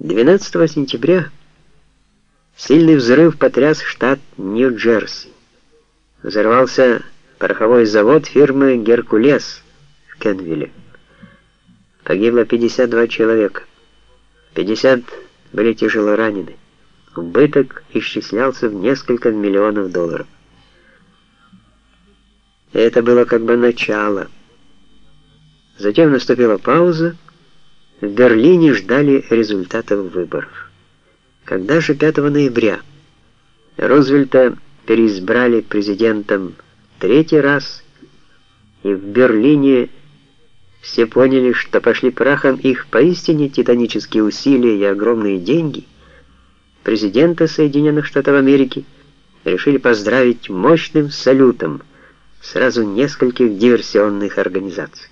12 сентября сильный взрыв потряс штат Нью-Джерси. Взорвался пороховой завод фирмы «Геркулес» в Кенвилле. Погибло 52 человека. 50 были тяжело ранены. Убыток исчислялся в несколько миллионов долларов. Это было как бы начало. Затем наступила пауза. В Берлине ждали результатов выборов. Когда же 5 ноября Рузвельта переизбрали президентом третий раз, и в Берлине все поняли, что пошли прахом их поистине титанические усилия и огромные деньги, президента Соединенных Штатов Америки решили поздравить мощным салютом сразу нескольких диверсионных организаций.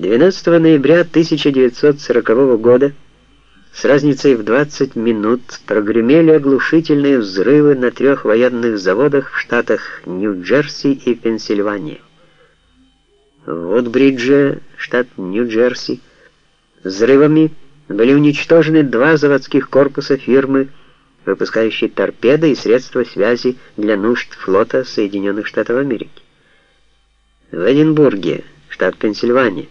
12 ноября 1940 года с разницей в 20 минут прогремели оглушительные взрывы на трех военных заводах в штатах Нью-Джерси и Пенсильвания. В Вудбридже, штат Нью-Джерси, взрывами были уничтожены два заводских корпуса фирмы, выпускающей торпеды и средства связи для нужд флота Соединенных Штатов Америки. В Эдинбурге, штат Пенсильвания,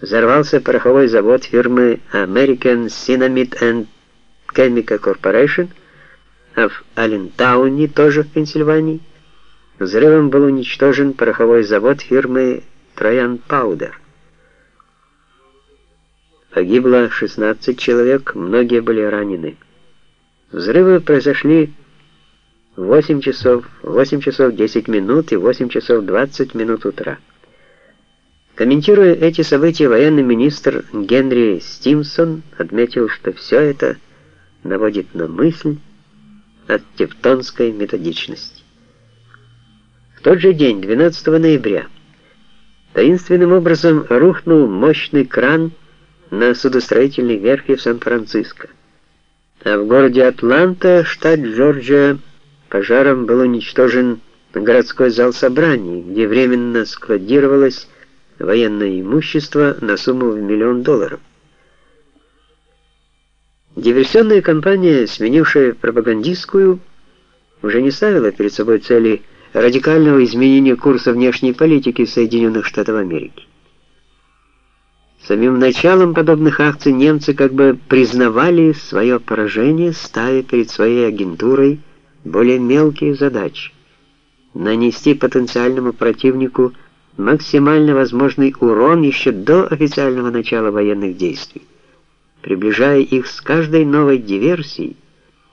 взорвался пороховой завод фирмы American Cinnamid and Chemical Corporation, а в Аллентауне, тоже в Пенсильвании, взрывом был уничтожен пороховой завод фирмы Троян Паудер. Погибло 16 человек, многие были ранены. Взрывы произошли в 8 часов, 8 часов 10 минут и 8 часов 20 минут утра. Комментируя эти события, военный министр Генри Стимсон отметил, что все это наводит на мысль о тевтонской методичности. В тот же день, 12 ноября, таинственным образом рухнул мощный кран на судостроительной верфи в Сан-Франциско. А в городе Атланта, штат Джорджия, пожаром был уничтожен городской зал собраний, где временно складировалось военное имущество на сумму в миллион долларов. Диверсионная кампания, сменившая пропагандистскую, уже не ставила перед собой цели радикального изменения курса внешней политики Соединенных Штатов Америки. Самим началом подобных акций немцы как бы признавали свое поражение, ставя перед своей агентурой более мелкие задачи. Нанести потенциальному противнику – максимально возможный урон еще до официального начала военных действий, приближая их с каждой новой диверсией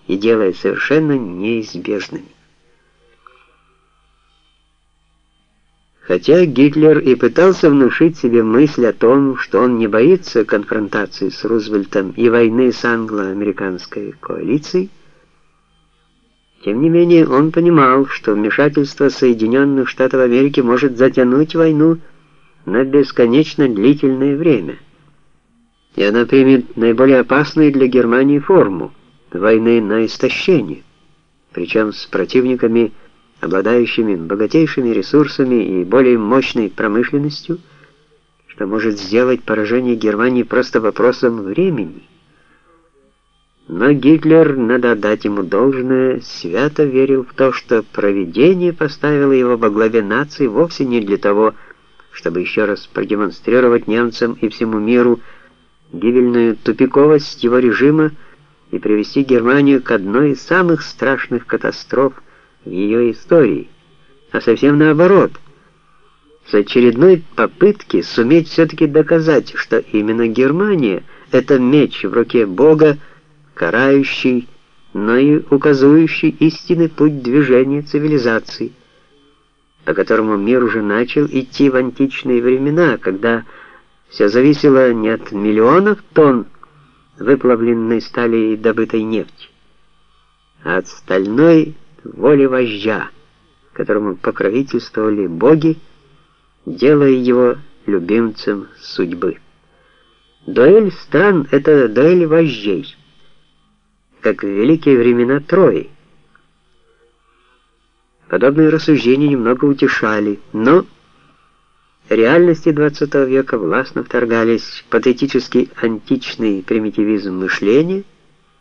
и делая совершенно неизбежными. Хотя Гитлер и пытался внушить себе мысль о том, что он не боится конфронтации с Рузвельтом и войны с англо-американской коалицией, тем не менее, он понимал, что вмешательство Соединенных Штатов Америки может затянуть войну на бесконечно длительное время. И она примет наиболее опасную для Германии форму войны на истощение, причем с противниками, обладающими богатейшими ресурсами и более мощной промышленностью, что может сделать поражение Германии просто вопросом времени. Но Гитлер, надо отдать ему должное, свято верил в то, что провидение поставило его во главе нации вовсе не для того, чтобы еще раз продемонстрировать немцам и всему миру гибельную тупиковость его режима и привести Германию к одной из самых страшных катастроф в ее истории, а совсем наоборот, с очередной попытки суметь все-таки доказать, что именно Германия — это меч в руке Бога, карающий, но и указывающий истинный путь движения цивилизации, по которому мир уже начал идти в античные времена, когда все зависело не от миллионов тонн выплавленной стали и добытой нефти, а от стальной воли вождя, которому покровительствовали боги, делая его любимцем судьбы. Дуэль стран — это дуэль вождей как в великие времена Трои. Подобные рассуждения немного утешали, но реальности XX века властно вторгались патетический античный примитивизм мышления,